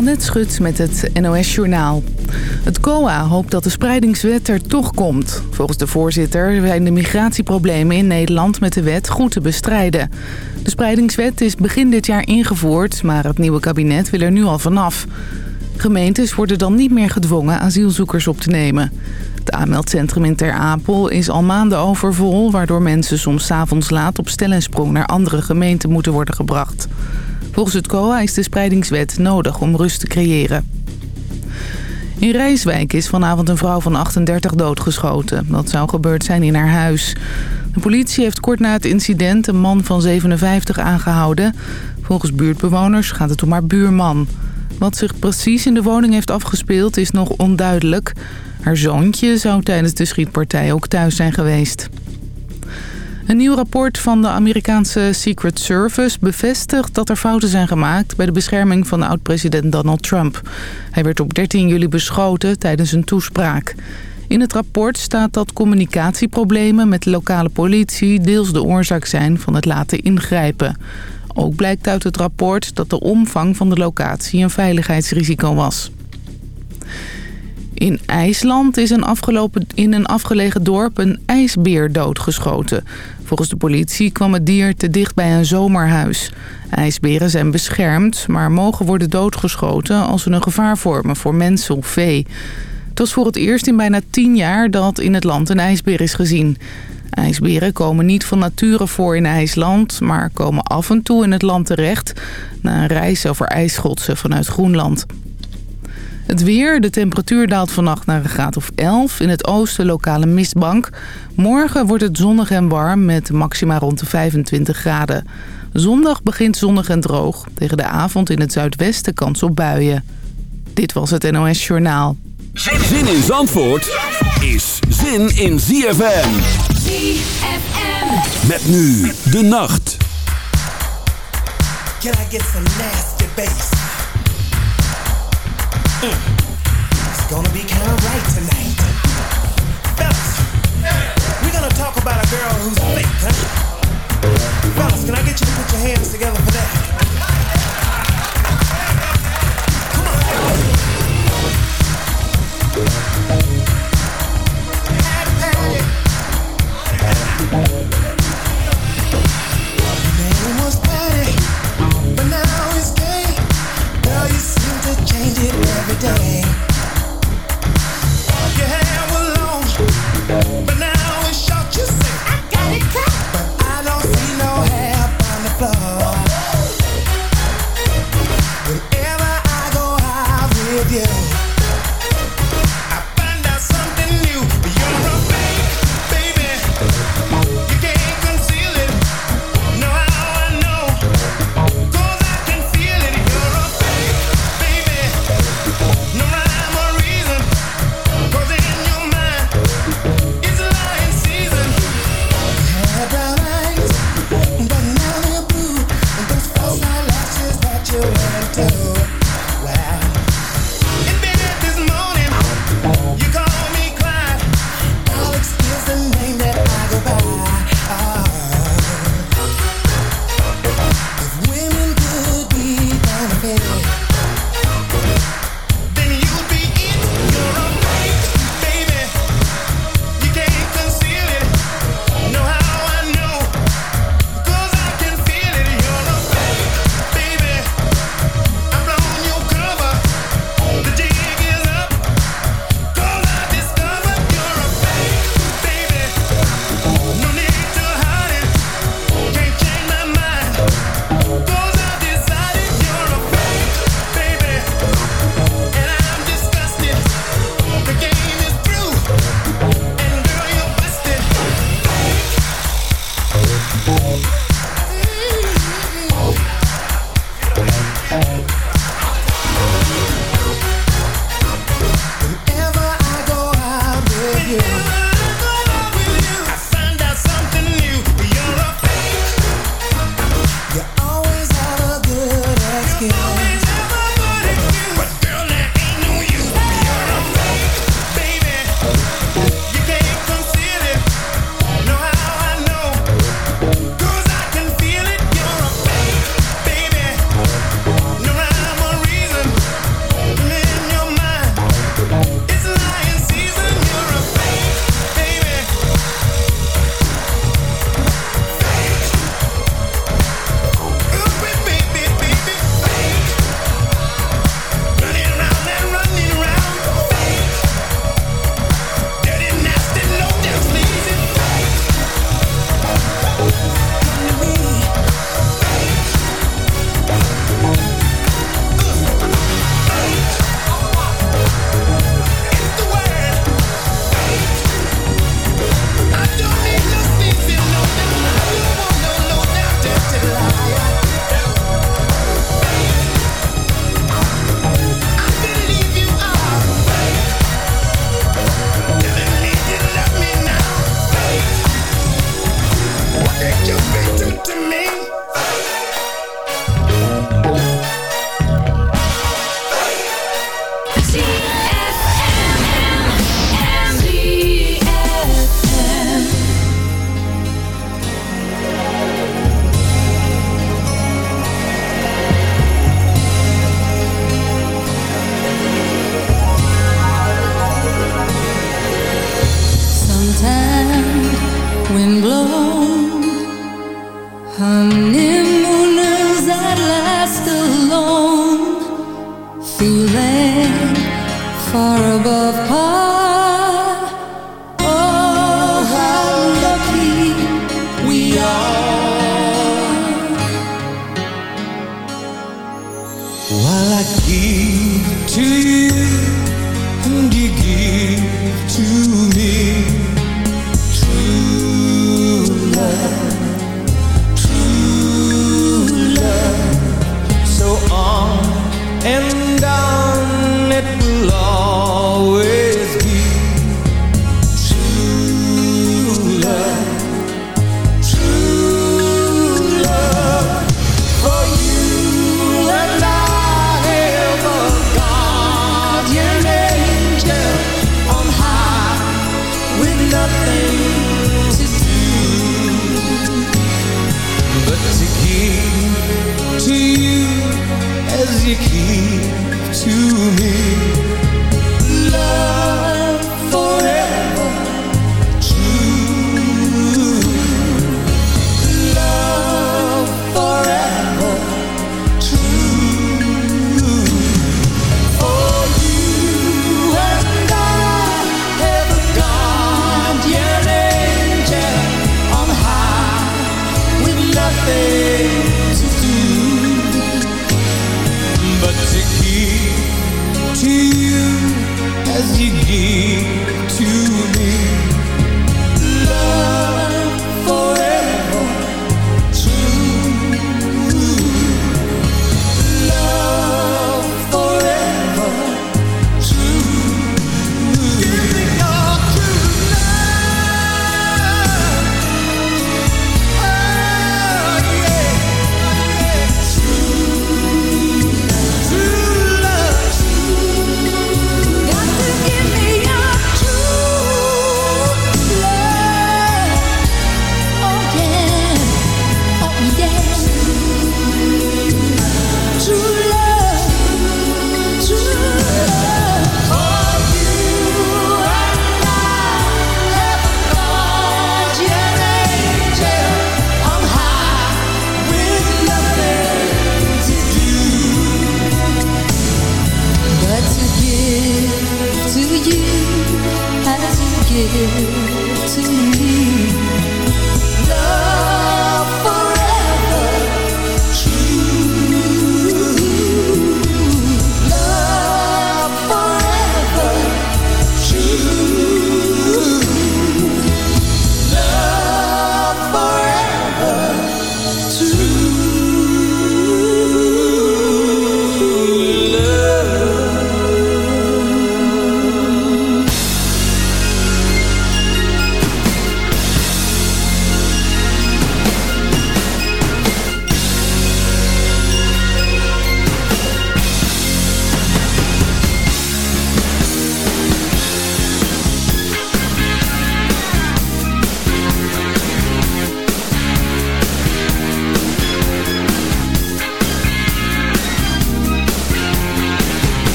Annette Schut met het NOS Journaal. Het COA hoopt dat de spreidingswet er toch komt. Volgens de voorzitter zijn de migratieproblemen in Nederland met de wet goed te bestrijden. De spreidingswet is begin dit jaar ingevoerd, maar het nieuwe kabinet wil er nu al vanaf. Gemeentes worden dan niet meer gedwongen asielzoekers op te nemen. Het aanmeldcentrum in Ter Apel is al maanden overvol... waardoor mensen soms s avonds laat op stel en sprong naar andere gemeenten moeten worden gebracht. Volgens het COA is de spreidingswet nodig om rust te creëren. In Rijswijk is vanavond een vrouw van 38 doodgeschoten. Dat zou gebeurd zijn in haar huis. De politie heeft kort na het incident een man van 57 aangehouden. Volgens buurtbewoners gaat het om haar buurman. Wat zich precies in de woning heeft afgespeeld is nog onduidelijk. Haar zoontje zou tijdens de schietpartij ook thuis zijn geweest. Een nieuw rapport van de Amerikaanse Secret Service bevestigt dat er fouten zijn gemaakt bij de bescherming van oud-president Donald Trump. Hij werd op 13 juli beschoten tijdens een toespraak. In het rapport staat dat communicatieproblemen met de lokale politie deels de oorzaak zijn van het laten ingrijpen. Ook blijkt uit het rapport dat de omvang van de locatie een veiligheidsrisico was. In IJsland is een afgelopen, in een afgelegen dorp een ijsbeer doodgeschoten. Volgens de politie kwam het dier te dicht bij een zomerhuis. IJsberen zijn beschermd, maar mogen worden doodgeschoten als ze een gevaar vormen voor mensen of vee. Het was voor het eerst in bijna tien jaar dat in het land een ijsbeer is gezien. IJsberen komen niet van nature voor in IJsland, maar komen af en toe in het land terecht... na een reis over ijsschotsen vanuit Groenland. Het weer, de temperatuur daalt vannacht naar een graad of 11. In het oosten lokale mistbank. Morgen wordt het zonnig en warm met maxima rond de 25 graden. Zondag begint zonnig en droog. Tegen de avond in het zuidwesten kans op buien. Dit was het NOS Journaal. Zin in Zandvoort is zin in ZFM. ZFM. Met nu de nacht. Can I get some nasty bass? Mm. It's gonna be kinda right tonight. Fellas, we're gonna talk about a girl who's fake, huh? Fellas, can I get you to put your hands together for that? Come on.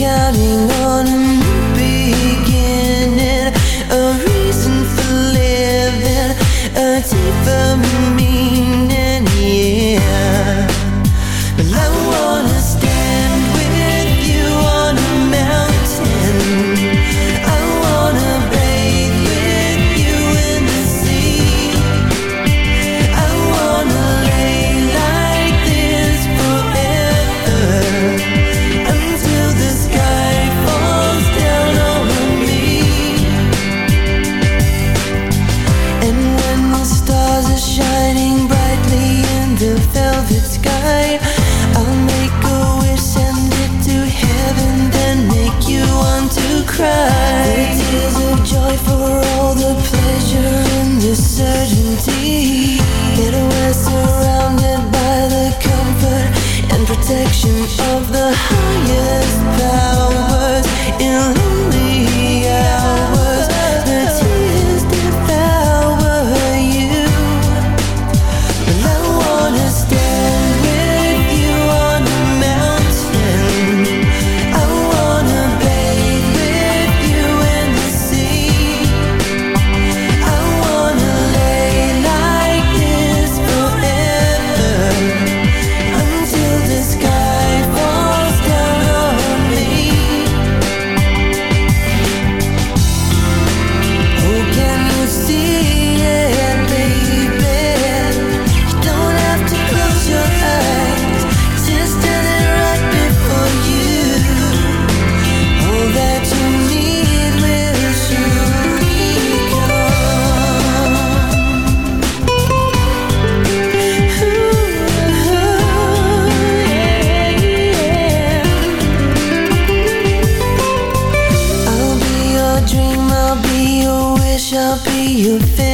Counting be your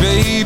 baby.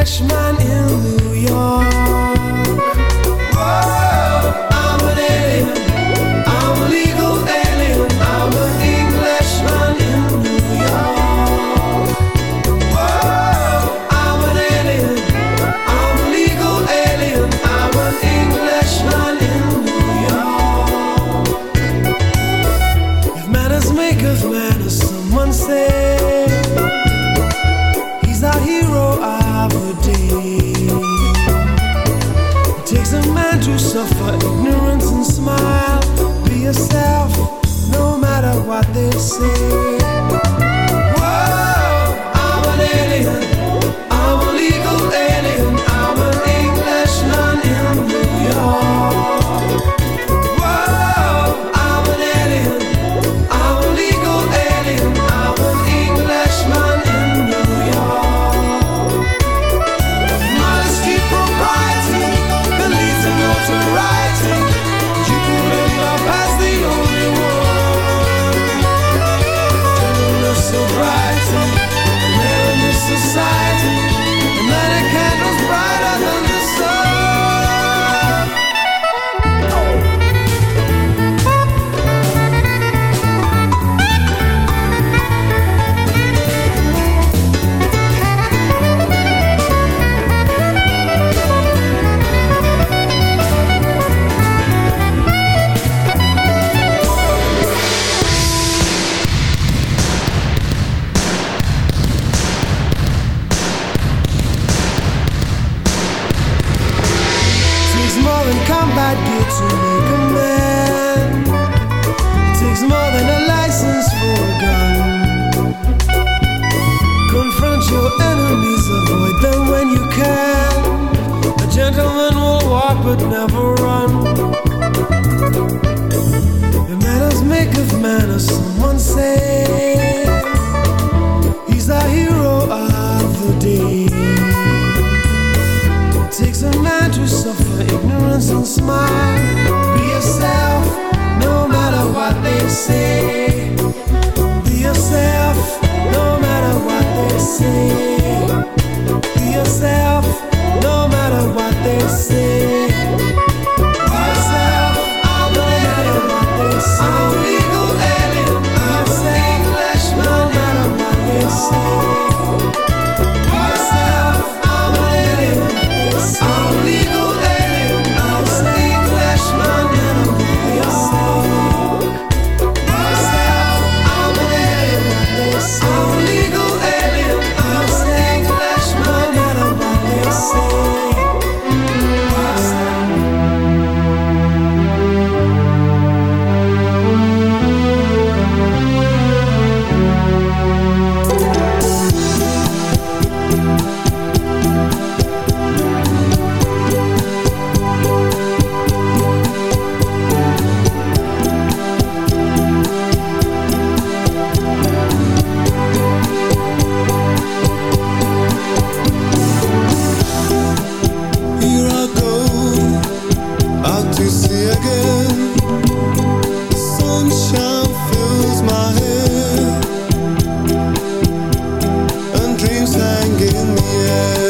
Englishman in but never run. The manners make of manners, someone say. He's the hero of the day. It takes a man to suffer ignorance and smile. Be yourself, no matter what they say. Be yourself, no matter what they say. Be yourself. yeah.